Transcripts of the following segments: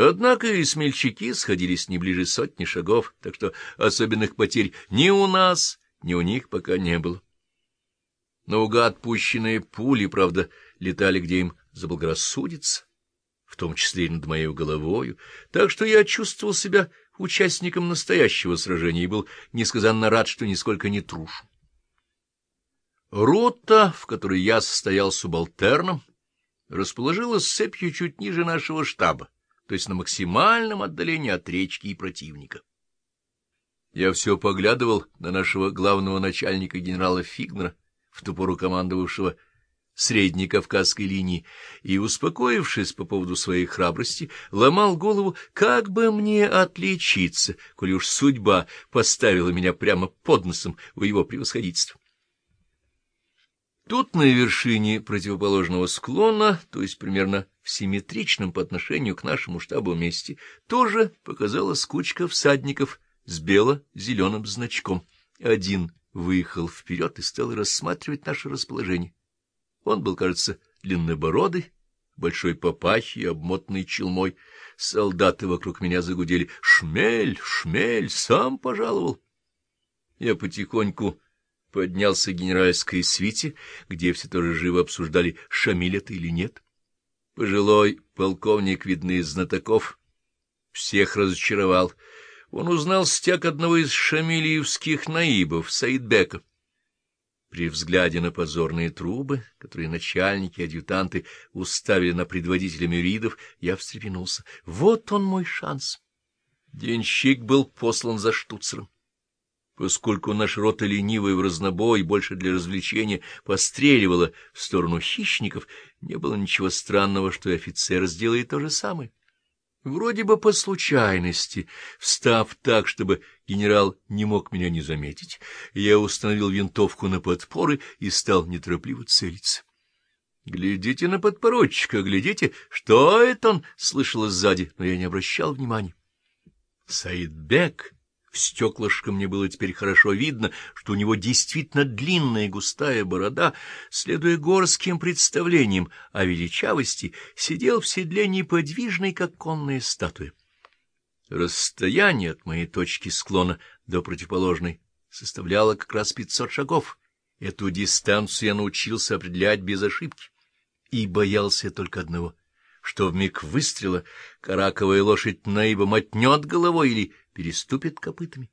Однако и смельчаки сходились не ближе сотни шагов, так что особенных потерь ни у нас, ни у них пока не было. Наугад отпущенные пули, правда, летали, где им заблагорассудится, в том числе и над моей головою, так что я чувствовал себя участником настоящего сражения и был несказанно рад, что нисколько не трушу. Рота, в которой я состоял субалтерном, расположилась цепью чуть ниже нашего штаба, то есть на максимальном отдалении от речки и противника. Я все поглядывал на нашего главного начальника генерала Фигнера, в ту пору командовавшего Средней Кавказской линии, и, успокоившись по поводу своей храбрости, ломал голову, как бы мне отличиться, коли уж судьба поставила меня прямо под носом у его превосходительства. Тут, на вершине противоположного склона, то есть примерно в симметричном по отношению к нашему штабу месте, тоже показалась кучка всадников с бело-зеленым значком. Один выехал вперед и стал рассматривать наше расположение. Он был, кажется, длиннобородый, большой папахи, обмотанный челмой. Солдаты вокруг меня загудели. «Шмель! Шмель! Сам пожаловал!» Я потихоньку поднялся к генеральской свите, где все тоже живо обсуждали, Шамиль это или нет. Пожилой полковник, видный из знатоков, всех разочаровал. Он узнал стяг одного из шамилиевских наибов, Саидбека. При взгляде на позорные трубы, которые начальники адъютанты уставили на предводителя мюридов, я встрепенулся. Вот он мой шанс. Денщик был послан за штуцером. Поскольку наш рота ленивый в разнобой больше для развлечения постреливала в сторону хищников, не было ничего странного, что и офицер сделает то же самое. Вроде бы по случайности, встав так, чтобы генерал не мог меня не заметить, я установил винтовку на подпоры и стал неторопливо целиться. — Глядите на подпоручика, глядите, что это он? — слышалось сзади, но я не обращал внимания. Саидбек в стеклышко мне было теперь хорошо видно, что у него действительно длинная и густая борода, следуя горским представлениям о величавости, сидел в седле неподвижный, как конная статуя. Расстояние от моей точки склона до противоположной составляло как раз пятьсот шагов. Эту дистанцию я научился определять без ошибки и боялся только одного — что в миг выстрела караковая лошадь наиба мотнет головой или переступит копытами.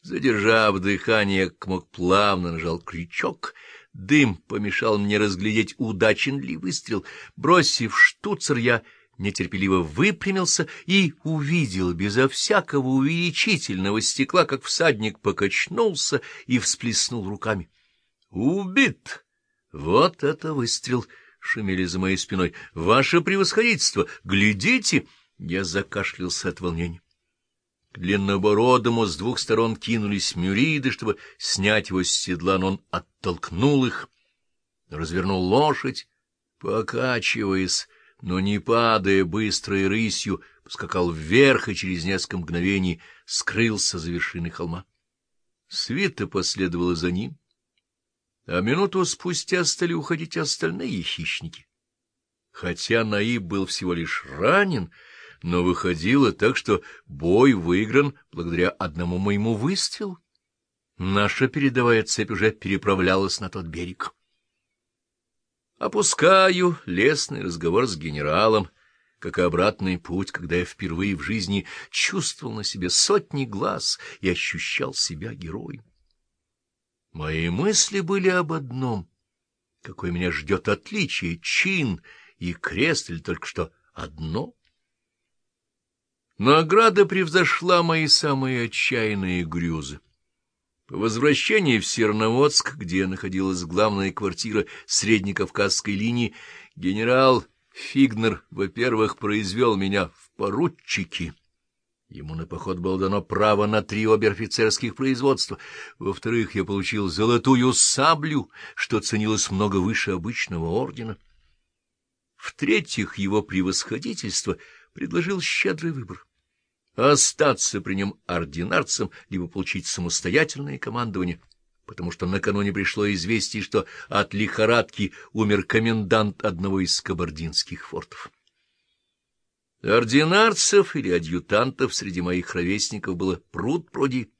Задержав дыхание, как мог плавно нажал крючок. Дым помешал мне разглядеть, удачен ли выстрел. Бросив штуцер, я нетерпеливо выпрямился и увидел безо всякого увеличительного стекла, как всадник покачнулся и всплеснул руками. «Убит! Вот это выстрел!» — шумели за моей спиной. — Ваше превосходительство! Глядите! Я закашлялся от волнения. К длиннобородому с двух сторон кинулись мюриды, чтобы снять его с седла, но он оттолкнул их, развернул лошадь, покачиваясь, но не падая быстрой рысью, поскакал вверх и через несколько мгновений скрылся за вершиной холма. Свита последовала за ним, а минуту спустя стали уходить остальные хищники. Хотя Наиб был всего лишь ранен, но выходило так, что бой выигран благодаря одному моему выстрелу. Наша передовая цепь уже переправлялась на тот берег. Опускаю лесный разговор с генералом, как и обратный путь, когда я впервые в жизни чувствовал на себе сотни глаз и ощущал себя героем. Мои мысли были об одном. Какой меня ждет отличие, чин и крест, или только что одно? Награда превзошла мои самые отчаянные грезы. По возвращении в Серноводск, где находилась главная квартира Среднекавказской линии, генерал Фигнер, во-первых, произвел меня в поручики, Ему на поход было дано право на три обер-офицерских производства. Во-вторых, я получил золотую саблю, что ценилось много выше обычного ордена. В-третьих, его превосходительство предложил щедрый выбор — остаться при нем ординарцем, либо получить самостоятельное командование, потому что накануне пришло известие, что от лихорадки умер комендант одного из кабардинских фортов. Ординарцев или адъютантов среди моих ровесников было пруд пруди.